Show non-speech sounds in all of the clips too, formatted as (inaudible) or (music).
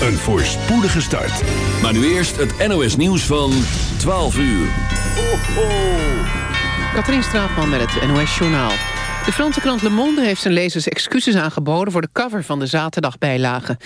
een voorspoedige start. Maar nu eerst het NOS nieuws van 12 uur. Ho, ho. Katrien Straatman met het NOS Journaal. De Franse krant Le Monde heeft zijn lezers excuses aangeboden... voor de cover van de zaterdagbijlage.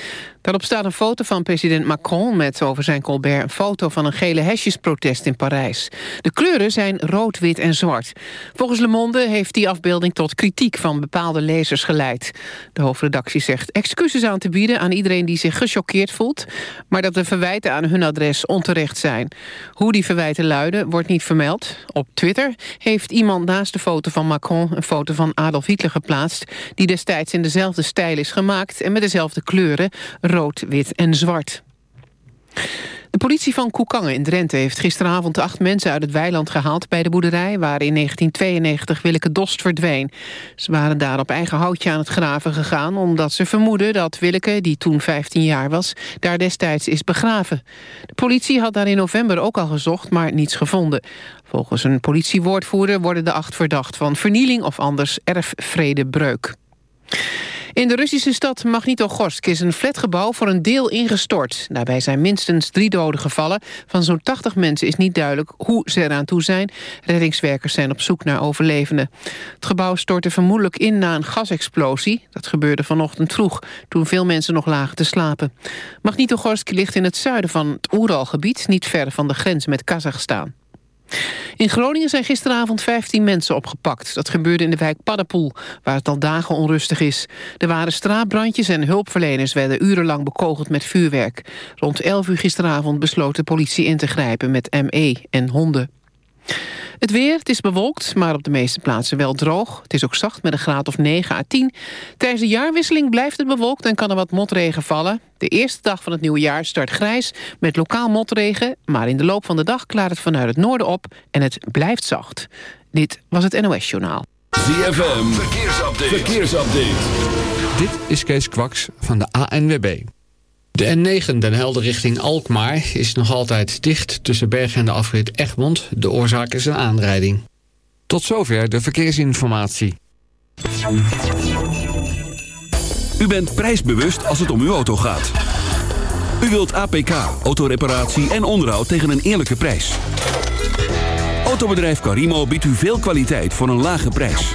Daarop staat een foto van president Macron... met over zijn Colbert een foto van een gele hesjesprotest in Parijs. De kleuren zijn rood, wit en zwart. Volgens Le Monde heeft die afbeelding tot kritiek... van bepaalde lezers geleid. De hoofdredactie zegt excuses aan te bieden... aan iedereen die zich gechoqueerd voelt... maar dat de verwijten aan hun adres onterecht zijn. Hoe die verwijten luiden, wordt niet vermeld. Op Twitter heeft iemand naast de foto van Macron... een foto van Adolf Hitler geplaatst... die destijds in dezelfde stijl is gemaakt... en met dezelfde kleuren, rood, wit en zwart. De politie van Koekangen in Drenthe heeft gisteravond acht mensen uit het weiland gehaald bij de boerderij waar in 1992 Willeke Dost verdween. Ze waren daar op eigen houtje aan het graven gegaan omdat ze vermoeden dat Willeke, die toen 15 jaar was, daar destijds is begraven. De politie had daar in november ook al gezocht, maar niets gevonden. Volgens een politiewoordvoerder worden de acht verdacht van vernieling of anders erfvredebreuk. In de Russische stad Magnitogorsk is een flatgebouw voor een deel ingestort. Daarbij zijn minstens drie doden gevallen. Van zo'n 80 mensen is niet duidelijk hoe ze eraan toe zijn. Reddingswerkers zijn op zoek naar overlevenden. Het gebouw stortte vermoedelijk in na een gasexplosie. Dat gebeurde vanochtend vroeg, toen veel mensen nog lagen te slapen. Magnitogorsk ligt in het zuiden van het Oeralgebied... niet ver van de grens met Kazachstan. In Groningen zijn gisteravond 15 mensen opgepakt. Dat gebeurde in de wijk Paddenpoel, waar het al dagen onrustig is. Er waren straatbrandjes en hulpverleners werden urenlang bekogeld met vuurwerk. Rond 11 uur gisteravond besloot de politie in te grijpen met ME en honden. Het weer, het is bewolkt, maar op de meeste plaatsen wel droog. Het is ook zacht met een graad of 9 à 10. Tijdens de jaarwisseling blijft het bewolkt en kan er wat motregen vallen. De eerste dag van het nieuwe jaar start grijs met lokaal motregen... maar in de loop van de dag klaart het vanuit het noorden op en het blijft zacht. Dit was het NOS Journaal. ZFM, verkeersupdate. verkeersupdate. Dit is Kees Kwaks van de ANWB. De N9 Den Helder richting Alkmaar is nog altijd dicht tussen Bergen en de afrit Egmond. De oorzaak is een aanrijding. Tot zover de verkeersinformatie. U bent prijsbewust als het om uw auto gaat. U wilt APK, autoreparatie en onderhoud tegen een eerlijke prijs. Autobedrijf Carimo biedt u veel kwaliteit voor een lage prijs.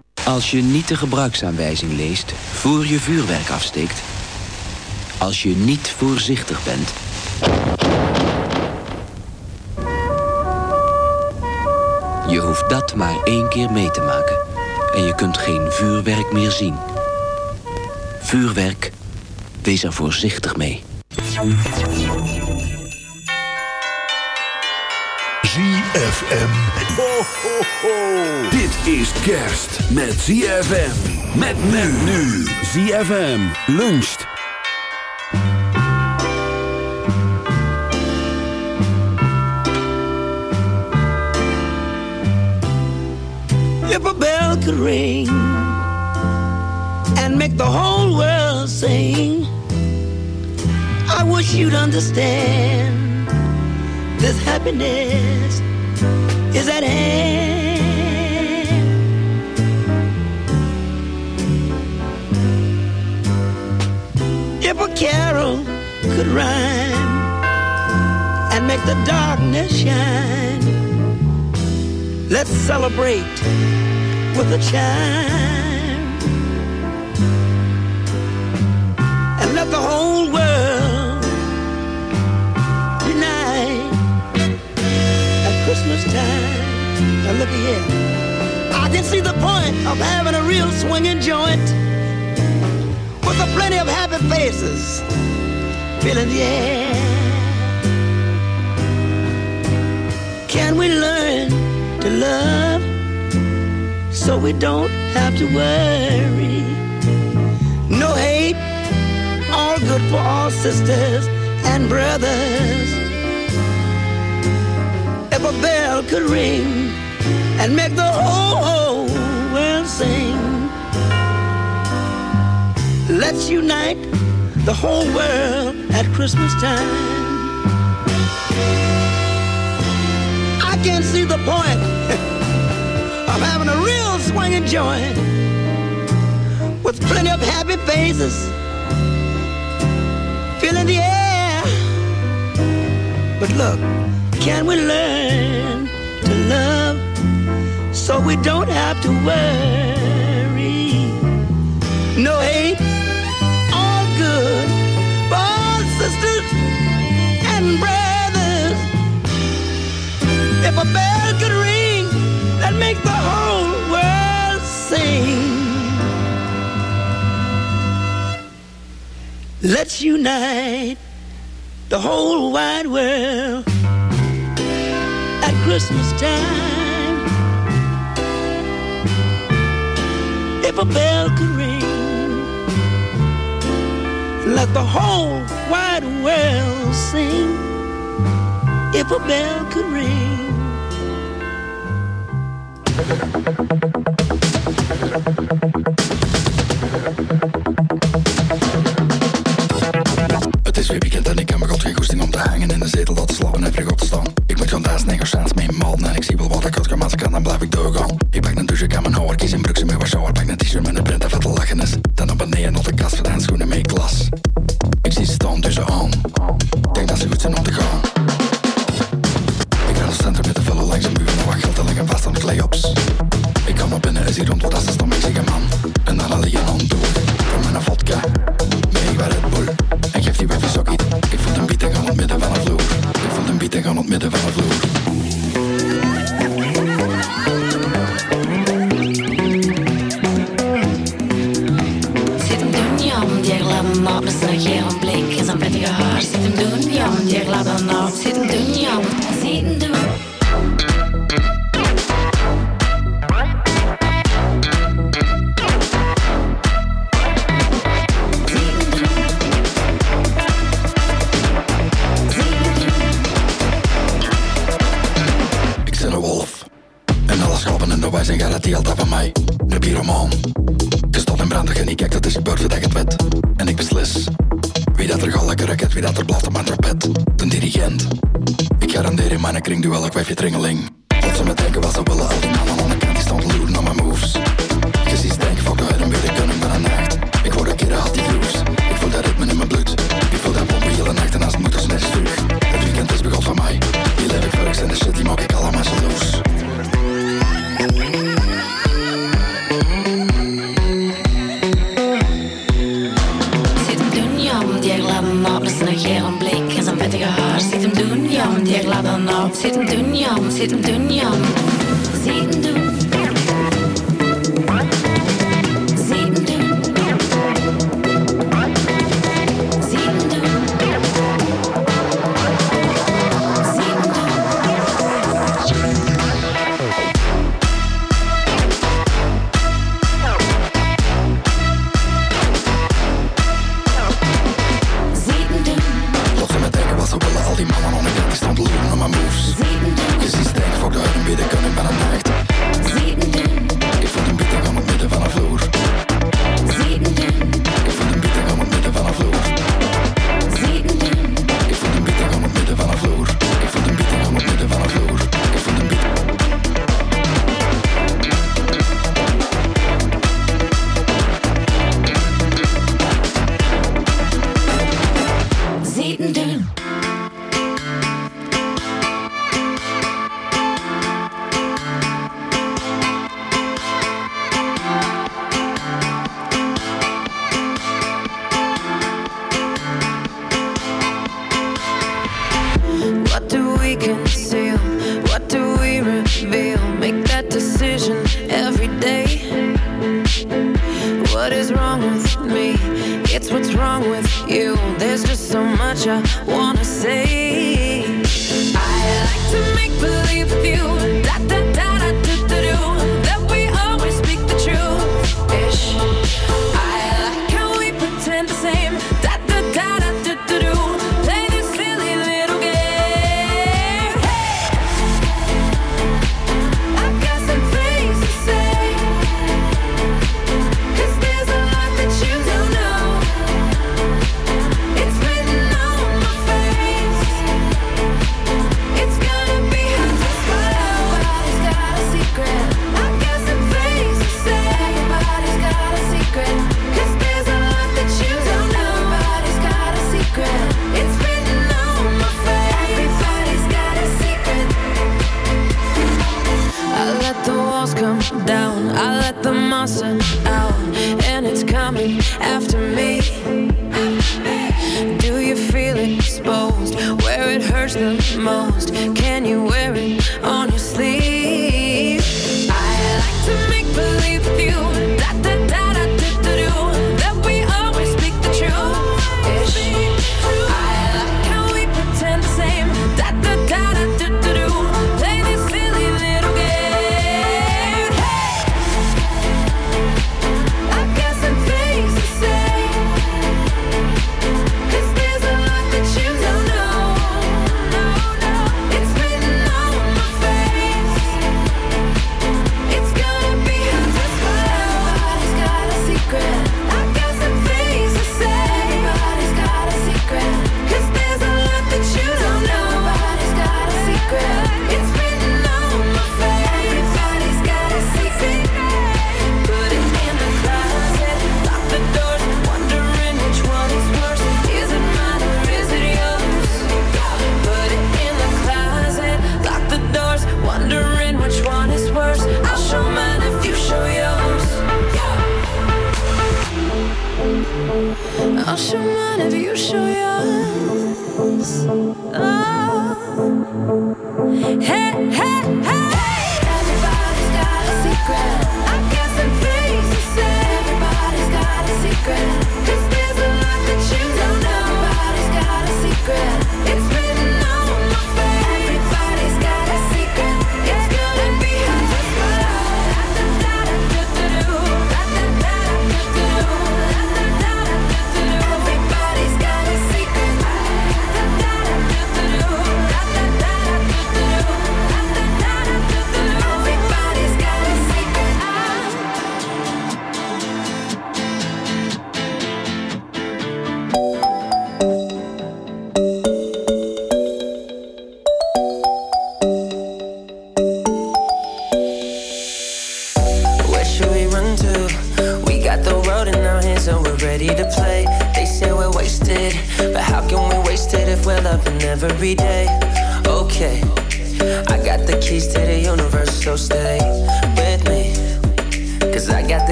Als je niet de gebruiksaanwijzing leest voor je vuurwerk afsteekt. Als je niet voorzichtig bent. Je hoeft dat maar één keer mee te maken. En je kunt geen vuurwerk meer zien. Vuurwerk, wees er voorzichtig mee. FM. Ho, ho, ho. Dit is kerst met ZFM. Met men nu. ZFM luncht. If a bell could ring And make the whole world sing I wish you'd understand This happiness is at hand. If a carol could rhyme and make the darkness shine, let's celebrate with a chime and let the whole see the point of having a real swinging joint with a plenty of happy faces filling the air. Can we learn to love so we don't have to worry? No hate, all good for all sisters and brothers. If a bell could ring and make the whole world sing. Let's unite the whole world at Christmas time. I can't see the point (laughs) of having a real swinging joint with plenty of happy faces filling the air. But look, can we learn? so we don't have to worry. No hate, all good all sisters and brothers. If a bell could ring, that make the whole world sing. Let's unite the whole wide world at Christmas time. if a bell could ring, let the whole wide world sing, if a bell could ring. dan op, dus een geel blik en zijn vettige haar. Zit hem doen, jam, die glad dan op. Zit hem doen, jam, zit hem doen, jam. I'll show mine if you show yours. Oh. Hey, hey, hey! Everybody's got a secret.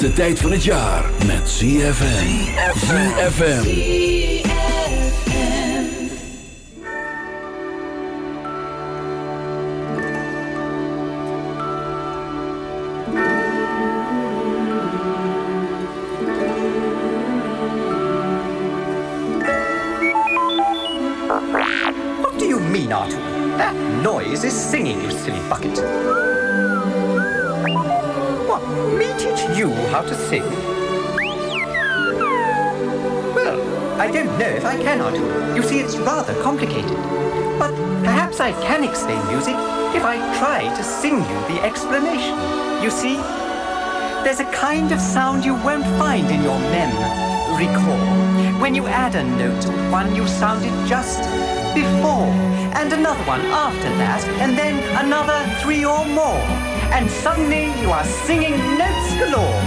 Gezelligste tijd van het jaar met ZFM. ZFM. What do you mean, Artoo? That noise is singing, you silly bucket. You how to sing? Well, I don't know if I can, Artoo. You see, it's rather complicated. But perhaps I can explain music if I try to sing you the explanation. You see, there's a kind of sound you won't find in your mem. Recall. When you add a note to one you sounded just before, and another one after that, and then another three or more, and suddenly you are singing notes galore.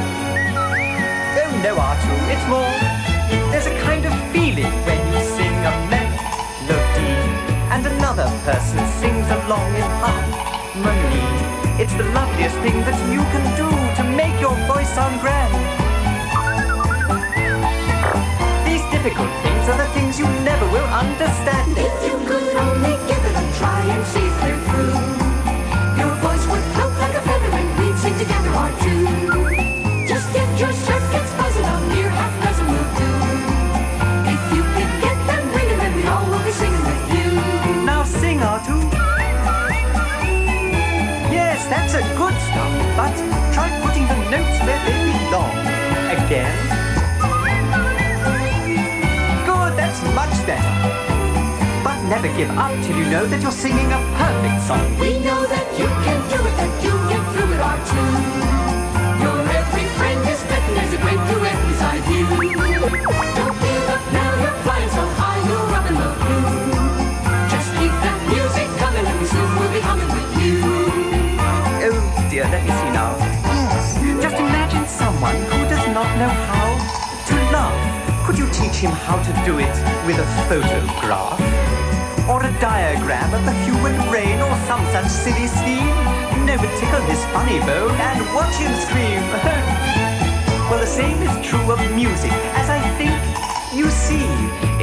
Oh no, Artoo, it's more. There's a kind of feeling when you sing a melody, and another person sings along in harmony. It's the loveliest thing that you can do to make your voice sound grand. These difficult things are the things you never will understand. If you could only give it a try and see through, never give up till you know that you're singing a perfect song. We know that you can do it, teach him how to do it with a photograph? Or a diagram of the human brain or some such silly scheme? But tickle his funny bone and watch him scream. (laughs) well, the same is true of music, as I think you see.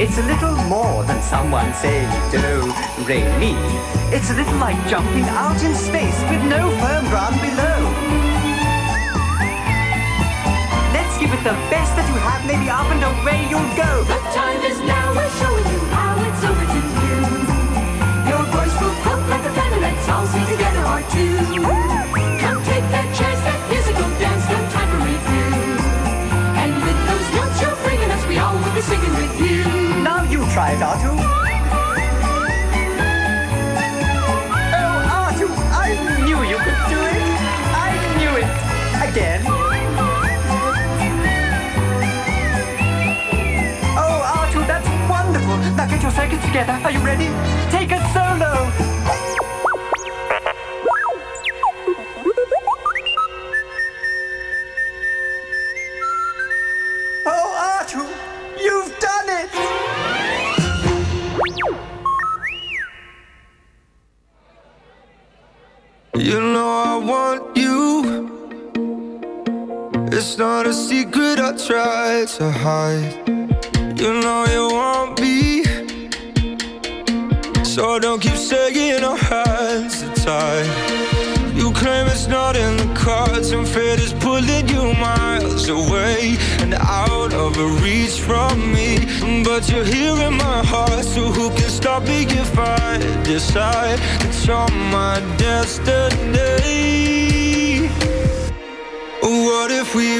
It's a little more than someone saying do, re, mi. It's a little like jumping out in space with no firm ground below. It the best that you have, maybe up and away you'll go. The time is now, we're showing you how it's over to you. Your voice will float like a feather, let's all sing together our tune. Come take that chance, that musical dance, no time for review. And with those notes you're bringing us, we all will be singing with you. Now you try it, Artoo. Get your circuits together. Are you ready? Take a solo. Oh, Artoo, you've done it! You know I want you. It's not a secret I try to hide. You know you want me. So don't keep saying our hands tied. You claim it's not in the cards, and fate is pulling you miles away and out of reach from me. But you're here in my heart, so who can stop me if I decide that you're my destiny? What if we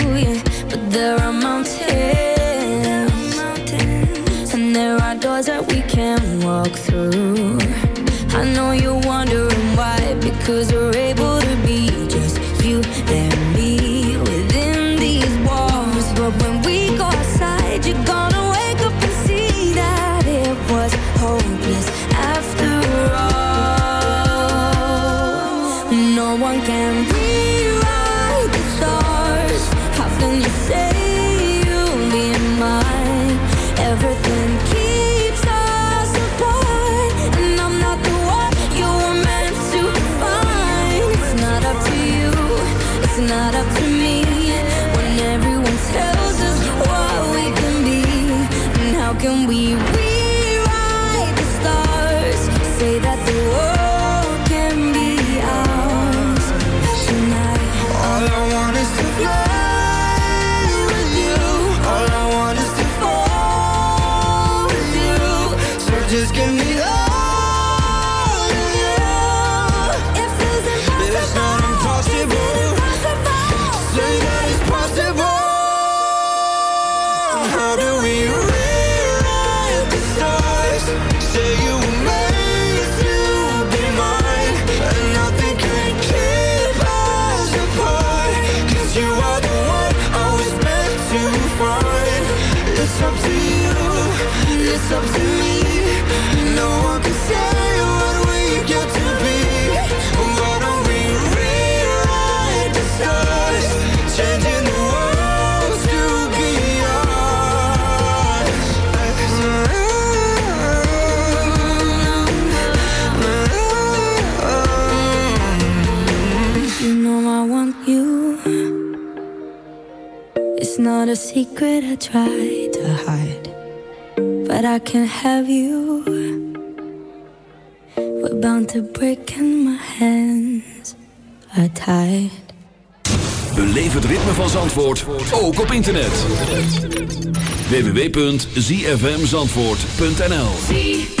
There are mountains, and there are doors that we can walk through. a secret I try to hide, but I can't have you. We're bound to break and my hands are tied. Beleef het ritme van Zandvoort ook op internet. www.zfmzandvoort.nl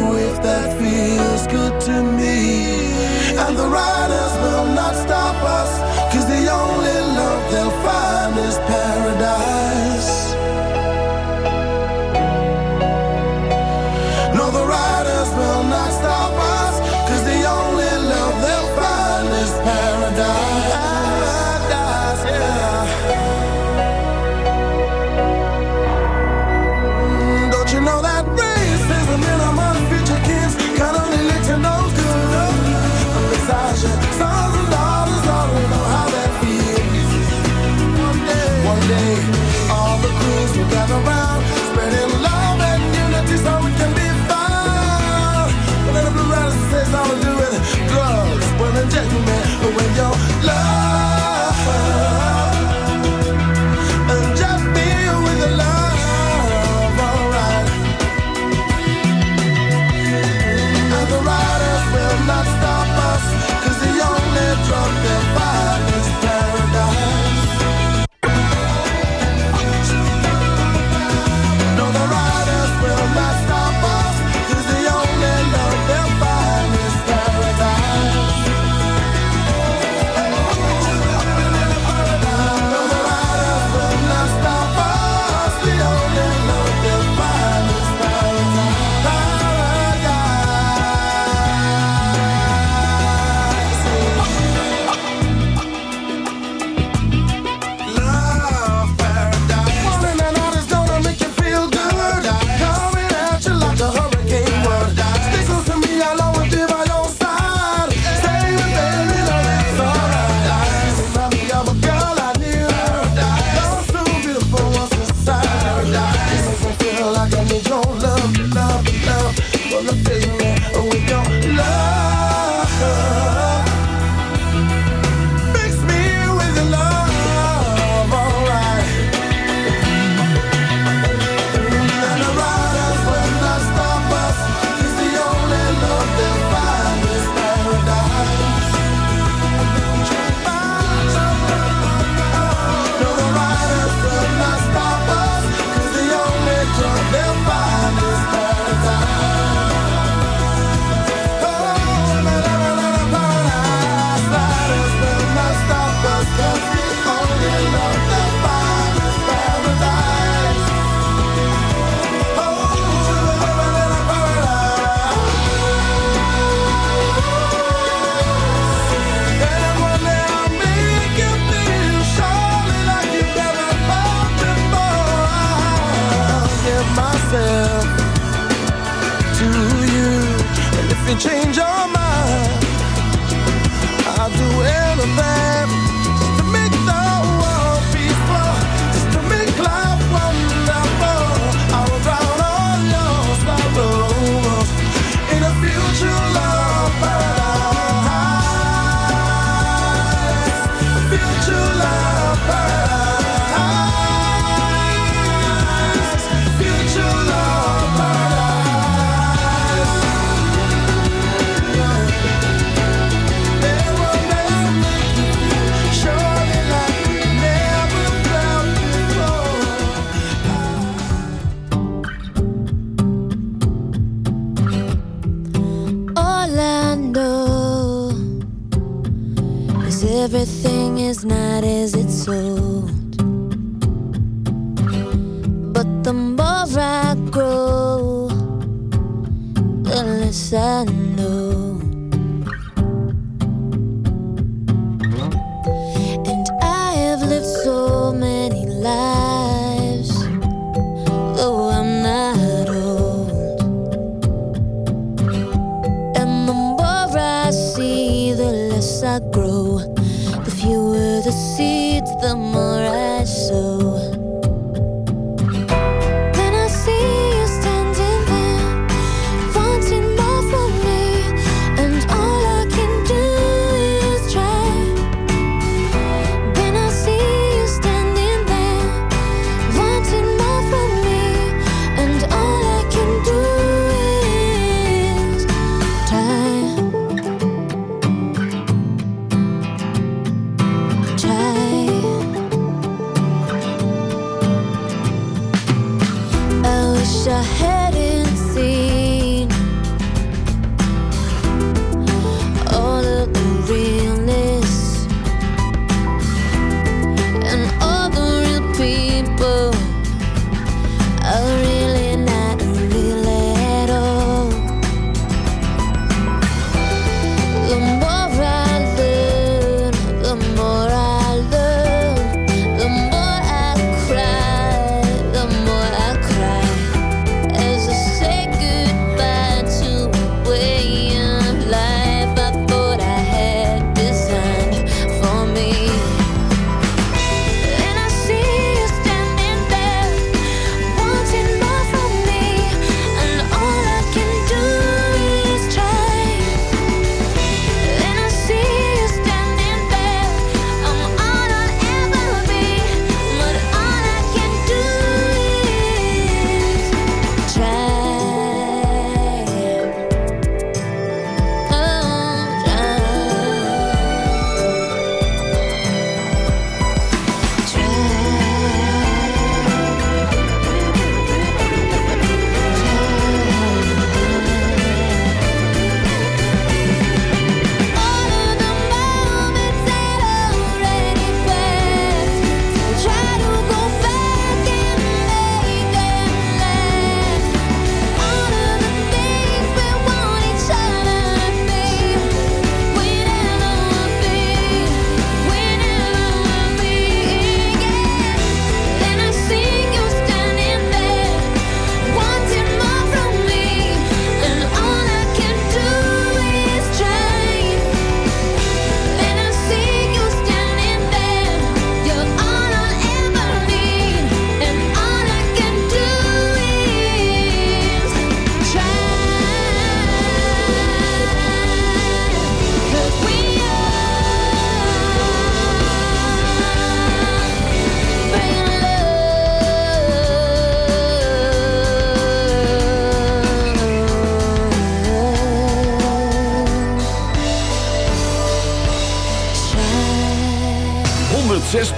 on the run.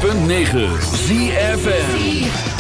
106.9 ZFN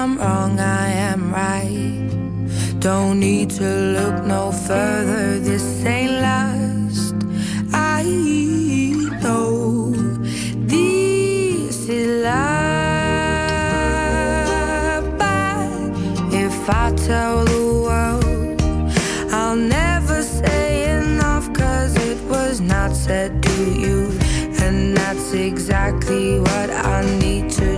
I'm wrong, I am right. Don't need to look no further, this ain't last. I know this is love, but if I tell the world, I'll never say enough, cause it was not said to you, and that's exactly what I need to do.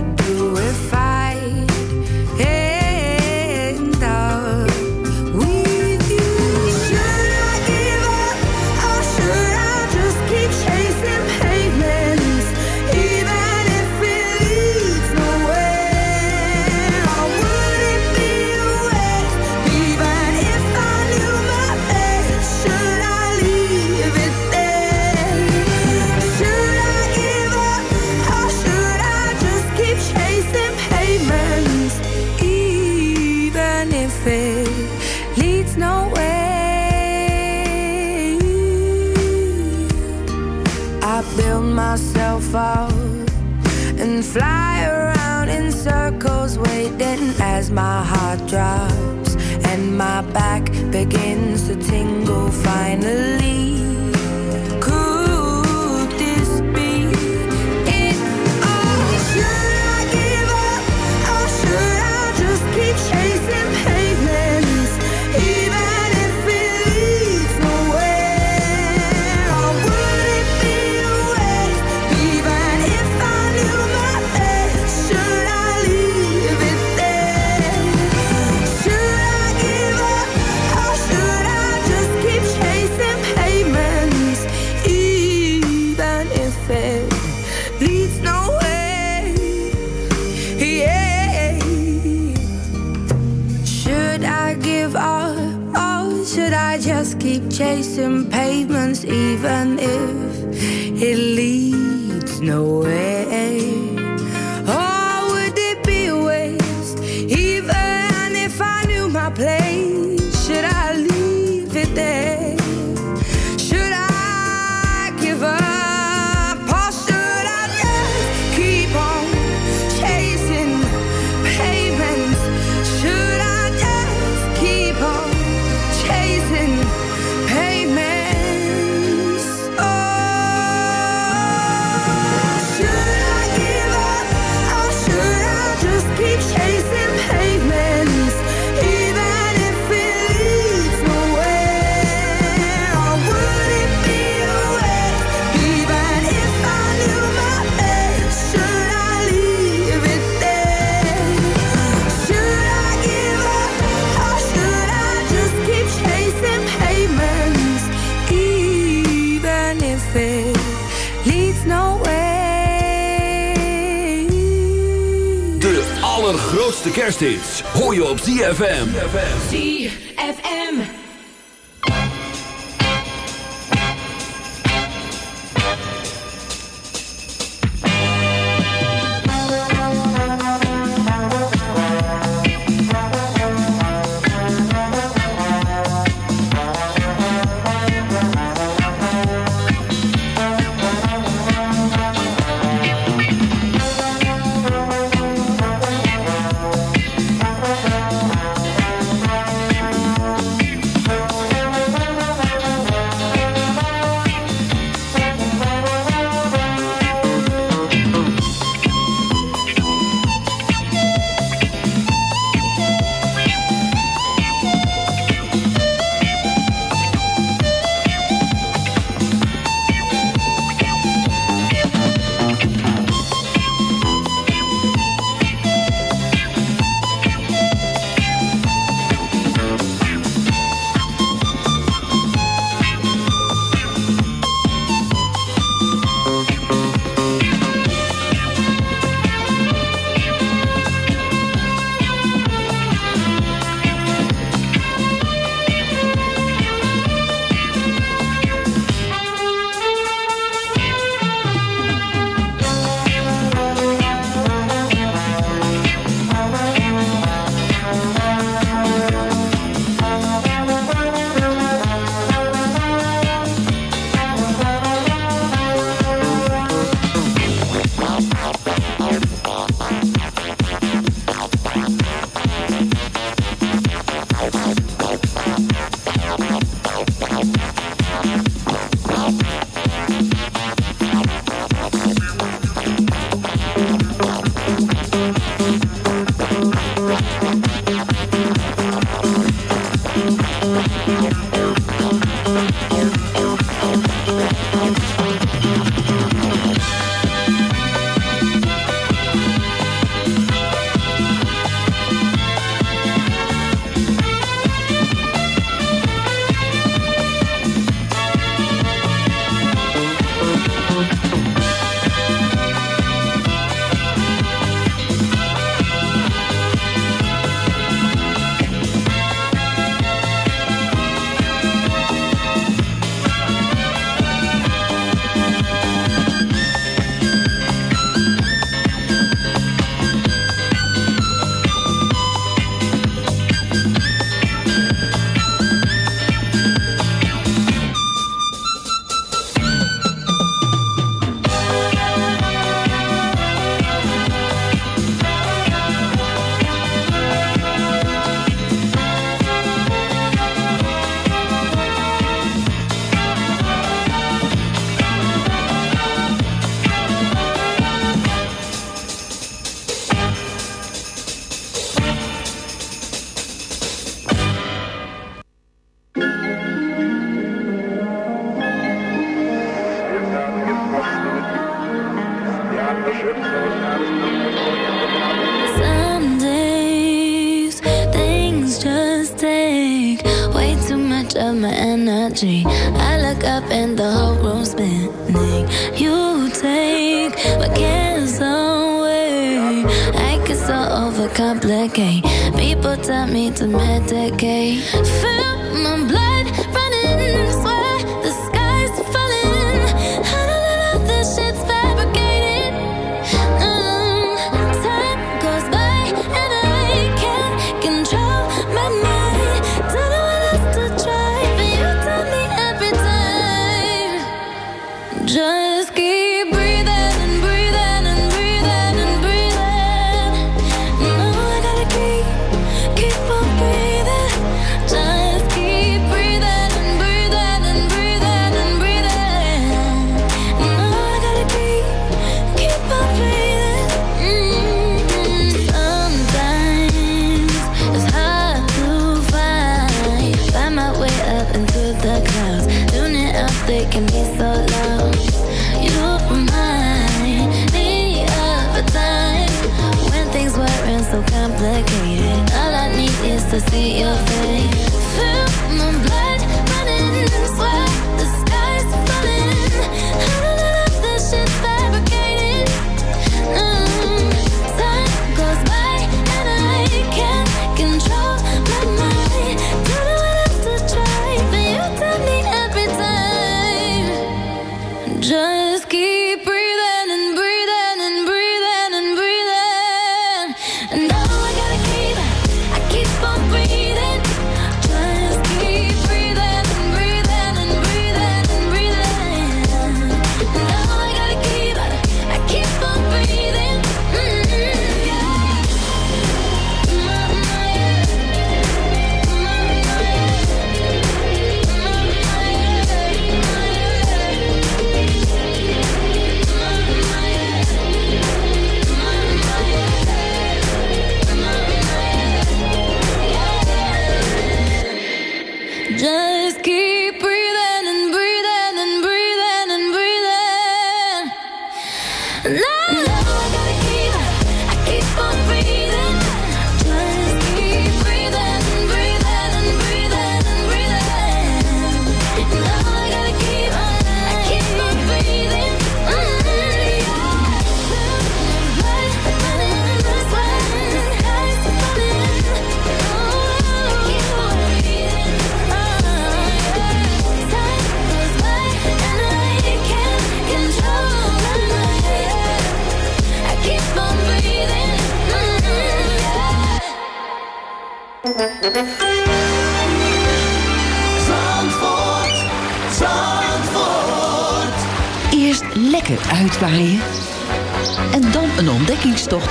back begins to tingle finally. Kersthits hoor je op ZFM. ZFM.